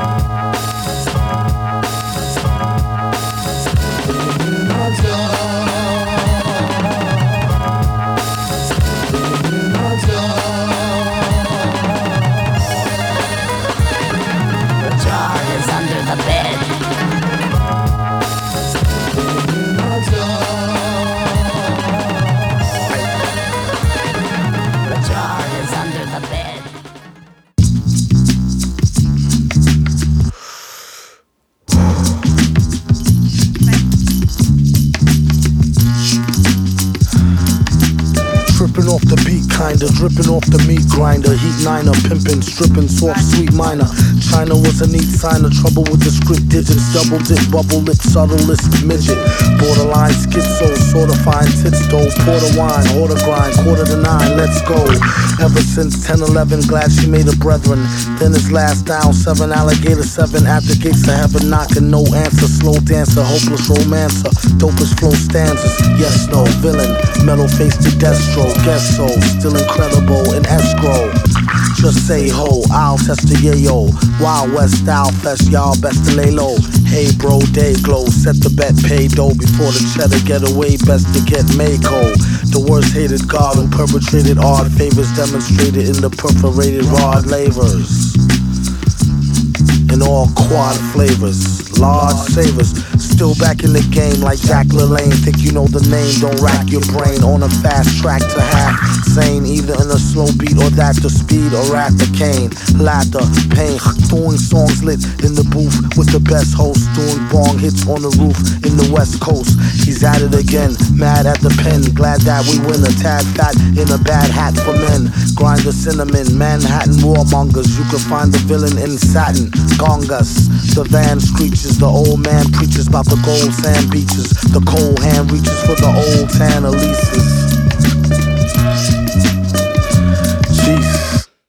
Bye. Kinda dripping off the meat grinder. Heat niner, pimping, stripping, soft, sweet minor. China was a neat sign of trouble with the script digits. Double dip, bubble lip, subtlest midget. Borderline schizo, fine tits though. Porter wine, order grind, quarter to nine, let's go. Ever since 10 11, glad she made a brethren. Then his last down, seven alligator, seven at the gates of heaven, knocking no answer. Slow dancer, hopeless romancer, dopest flow stanzas. Yes, no, villain, metal face to Destro, guess so, still incredible in escrow. Just say ho, I'll test the yayo. Wild West style fest, y'all best to lay low. Hey bro, day glow, set the bet, pay dough before the cheddar get away, best to get Mako. The worst hated god who perpetrated odd favors demonstrated in the perforated rod lavers. In all quad flavors, large savers, still back in the game like Jack LaLanne. Think you know the name, don't rack your brain on a fast track to half either in a slow beat or that the speed or at the cane. Ladder, pain, doing songs lit in the booth with the best host, doing bong hits on the roof in the west coast. He's at it again, mad at the pen, glad that we win a tad fat in a bad hat for men. Grind the cinnamon, Manhattan warmongers, you can find the villain in satin. Gongas, the van screeches, the old man preaches about the gold sand beaches. The cold hand reaches for the old tan Elises.